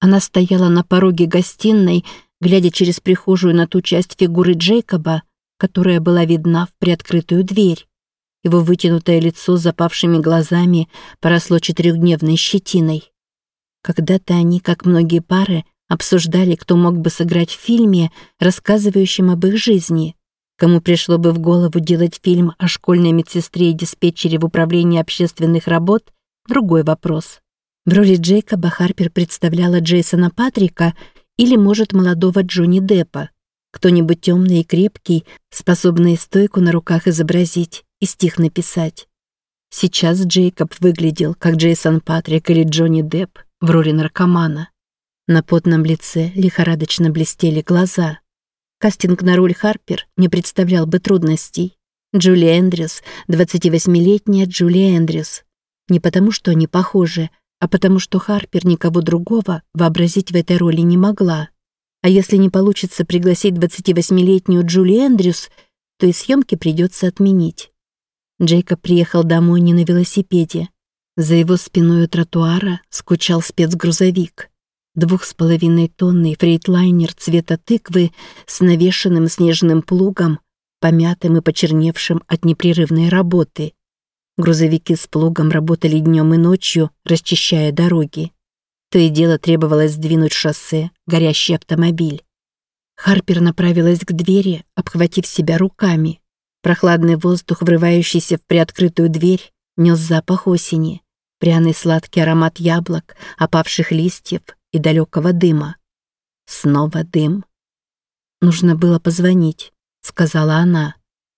Она стояла на пороге гостиной, глядя через прихожую на ту часть фигуры Джейкоба, которая была видна в приоткрытую дверь. Его вытянутое лицо с запавшими глазами поросло четырехдневной щетиной. Когда-то они, как многие пары, обсуждали, кто мог бы сыграть в фильме, рассказывающем об их жизни. Кому пришло бы в голову делать фильм о школьной медсестре и диспетчере в управлении общественных работ – другой вопрос. В роли Джейкоба Харпер представляла Джейсона Патрика или, может, молодого Джонни Деппа. Кто-нибудь темный и крепкий, способный стойку на руках изобразить и стих написать. Сейчас Джейкоб выглядел, как Джейсон Патрик или Джонни Депп в роли наркомана. На потном лице лихорадочно блестели глаза. Кастинг на роль Харпер не представлял бы трудностей. Джулия Эндрюс, 28-летняя Джулия Эндрюс. Не потому, что они похожи, а потому что Харпер никого другого вообразить в этой роли не могла. А если не получится пригласить 28-летнюю Джули Эндрюс, то и съемки придется отменить. Джейкоб приехал домой не на велосипеде. За его спиной у тротуара скучал спецгрузовик. Двух с половиной тонный фрейтлайнер цвета тыквы с навешенным снежным плугом, помятым и почерневшим от непрерывной работы. Грузовики с плугом работали днем и ночью, расчищая дороги. То и дело требовалось сдвинуть шоссе, горящий автомобиль. Харпер направилась к двери, обхватив себя руками. Прохладный воздух, врывающийся в приоткрытую дверь, нес запах осени пряный сладкий аромат яблок, опавших листьев и далекого дыма. Снова дым. «Нужно было позвонить», — сказала она.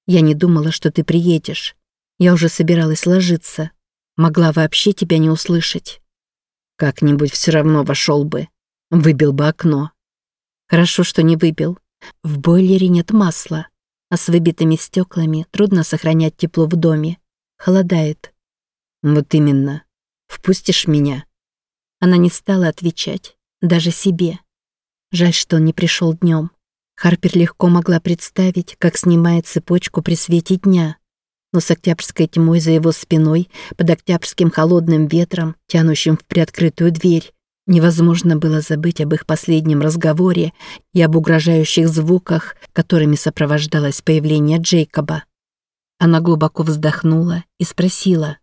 «Я не думала, что ты приедешь. Я уже собиралась ложиться. Могла вообще тебя не услышать. Как-нибудь все равно вошел бы. Выбил бы окно. Хорошо, что не выбил. В бойлере нет масла, а с выбитыми стеклами трудно сохранять тепло в доме. Холодает. Вот именно. Впустишь меня?» Она не стала отвечать, даже себе. Жаль, что он не пришел днем. Харпер легко могла представить, как снимает цепочку при свете дня. Но с октябрьской тьмой за его спиной, под октябрьским холодным ветром, тянущим в приоткрытую дверь, невозможно было забыть об их последнем разговоре и об угрожающих звуках, которыми сопровождалось появление Джейкоба. Она глубоко вздохнула и спросила,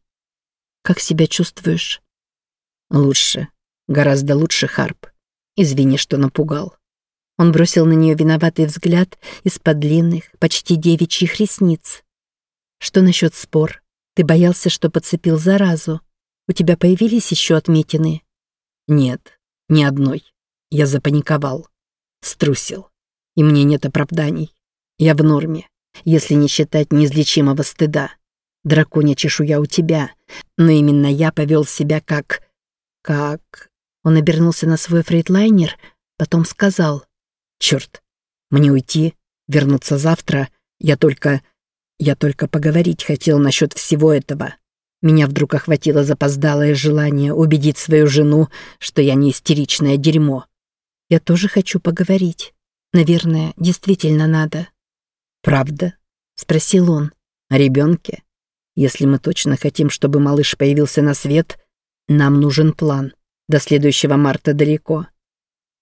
как себя чувствуешь?» «Лучше. Гораздо лучше, Харп. Извини, что напугал». Он бросил на нее виноватый взгляд из-под длинных, почти девичьих ресниц. «Что насчет спор? Ты боялся, что подцепил заразу? У тебя появились еще отметины?» «Нет, ни одной. Я запаниковал. Струсил. И мне нет оправданий. Я в норме, если не считать неизлечимого стыда. Драконья чешуя у тебя, но именно я повел себя как... как... Он обернулся на свой фрейдлайнер, потом сказал. «Черт, мне уйти, вернуться завтра. Я только... я только поговорить хотел насчет всего этого. Меня вдруг охватило запоздалое желание убедить свою жену, что я не истеричное дерьмо. Я тоже хочу поговорить. Наверное, действительно надо». «Правда?» — спросил он. «О ребенке?» Если мы точно хотим, чтобы малыш появился на свет, нам нужен план. До следующего марта далеко.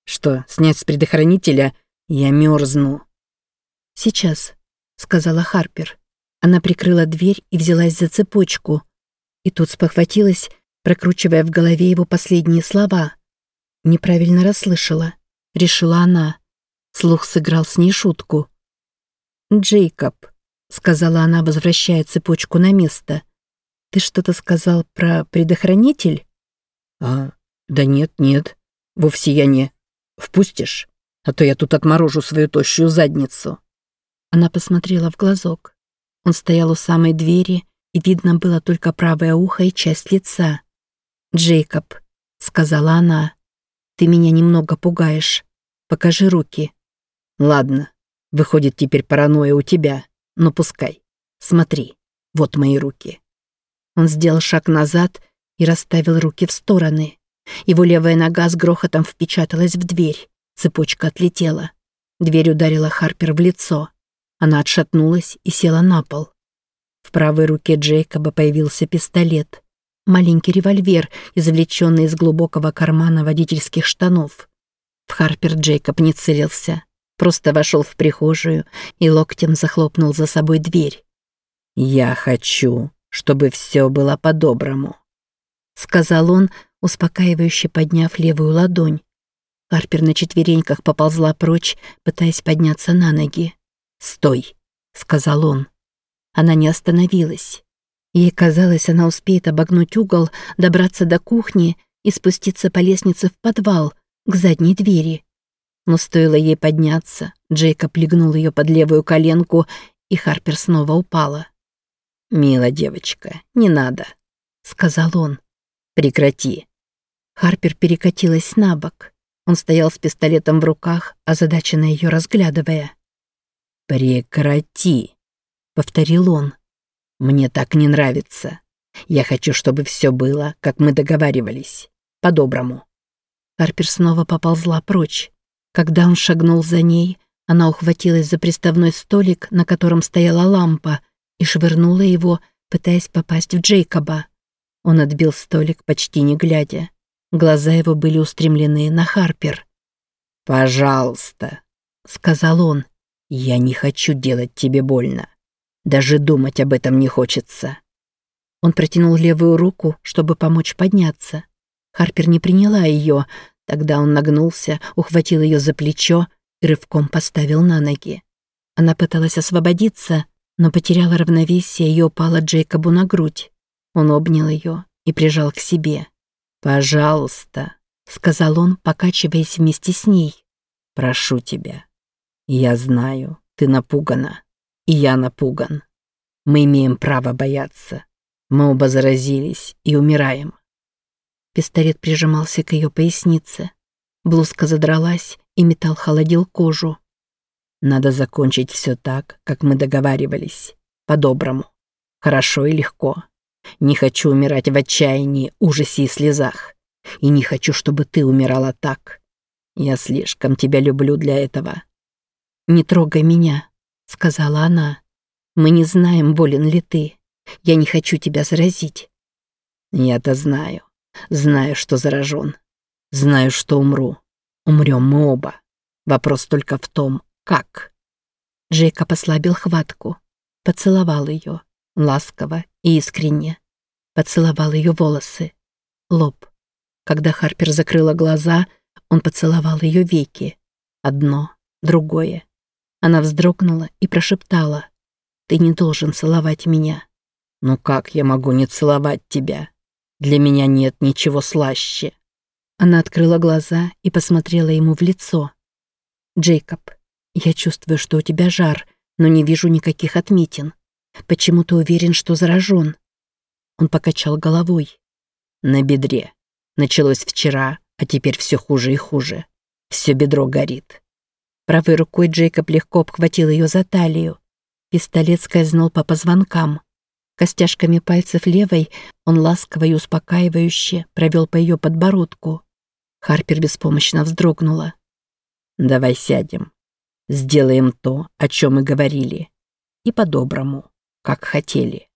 Что, снять с предохранителя? Я мерзну. Сейчас, сказала Харпер. Она прикрыла дверь и взялась за цепочку. И тут спохватилась, прокручивая в голове его последние слова. Неправильно расслышала, решила она. Слух сыграл с ней шутку. «Джейкоб», — сказала она, возвращая цепочку на место. «Ты что-то сказал про предохранитель?» «А, да нет, нет, вовсе я не. Впустишь? А то я тут отморожу свою тощую задницу». Она посмотрела в глазок. Он стоял у самой двери, и видно было только правое ухо и часть лица. «Джейкоб», — сказала она, — «ты меня немного пугаешь. Покажи руки». «Ладно, выходит теперь паранойя у тебя». Ну пускай. Смотри, вот мои руки. Он сделал шаг назад и расставил руки в стороны. Его левая нога с грохотом впечаталась в дверь. Цепочка отлетела. Дверь ударила Харпер в лицо. Она отшатнулась и села на пол. В правой руке Джейкоба появился пистолет. маленький револьвер, извлеченный из глубокого кармана водительских штанов. В Харпер Джейкоб не целился, просто вошел в прихожую и локтем захлопнул за собой дверь. «Я хочу, чтобы все было по-доброму», — сказал он, успокаивающе подняв левую ладонь. Харпер на четвереньках поползла прочь, пытаясь подняться на ноги. «Стой!» — сказал он. Она не остановилась. Ей казалось, она успеет обогнуть угол, добраться до кухни и спуститься по лестнице в подвал, к задней двери. Но стоило ей подняться, Джейкоб легнул ее под левую коленку, и Харпер снова упала. «Мила девочка, не надо», — сказал он. «Прекрати». Харпер перекатилась на бок. Он стоял с пистолетом в руках, озадаченно ее разглядывая. «Прекрати», — повторил он. «Мне так не нравится. Я хочу, чтобы все было, как мы договаривались. По-доброму». Харпер снова поползла прочь. Когда он шагнул за ней, она ухватилась за приставной столик, на котором стояла лампа, и швырнула его, пытаясь попасть в Джейкоба. Он отбил столик, почти не глядя. Глаза его были устремлены на Харпер. «Пожалуйста», — сказал он, — «я не хочу делать тебе больно. Даже думать об этом не хочется». Он протянул левую руку, чтобы помочь подняться. Харпер не приняла ее, тогда он нагнулся, ухватил ее за плечо и рывком поставил на ноги. Она пыталась освободиться, но потеряла равновесие и упала Джейкобу на грудь. Он обнял ее и прижал к себе. «Пожалуйста», — сказал он, покачиваясь вместе с ней. «Прошу тебя. Я знаю, ты напугана, и я напуган. Мы имеем право бояться. Мы оба заразились и умираем». Пистолет прижимался к ее пояснице. Блузка задралась, и металл холодил кожу. Надо закончить все так, как мы договаривались. По-доброму. Хорошо и легко. Не хочу умирать в отчаянии, ужасе и слезах. И не хочу, чтобы ты умирала так. Я слишком тебя люблю для этого. «Не трогай меня», — сказала она. «Мы не знаем, болен ли ты. Я не хочу тебя заразить». «Я-то знаю. Знаю, что заражен. Знаю, что умру. Умрем мы оба. Вопрос только в том, как? Джейка послабил хватку, поцеловал ее, ласково и искренне. Поцеловал ее волосы, лоб. Когда Харпер закрыла глаза, он поцеловал ее веки. Одно, другое. Она вздрогнула и прошептала. «Ты не должен целовать меня». «Ну как я могу не целовать тебя? Для меня нет ничего слаще». Она открыла глаза и посмотрела ему в лицо. «Джейкоб, я чувствую, что у тебя жар, но не вижу никаких отметин. Почему ты уверен, что заражен?» Он покачал головой. «На бедре. Началось вчера, а теперь все хуже и хуже. Все бедро горит». Правой рукой Джейкоб легко обхватил ее за талию. Пистолет скользнул по позвонкам. Костяшками пальцев левой он ласково и успокаивающе провел по ее подбородку. Харпер беспомощно вздрогнула. «Давай сядем», Сделаем то, о чем мы говорили. И по-доброму, как хотели.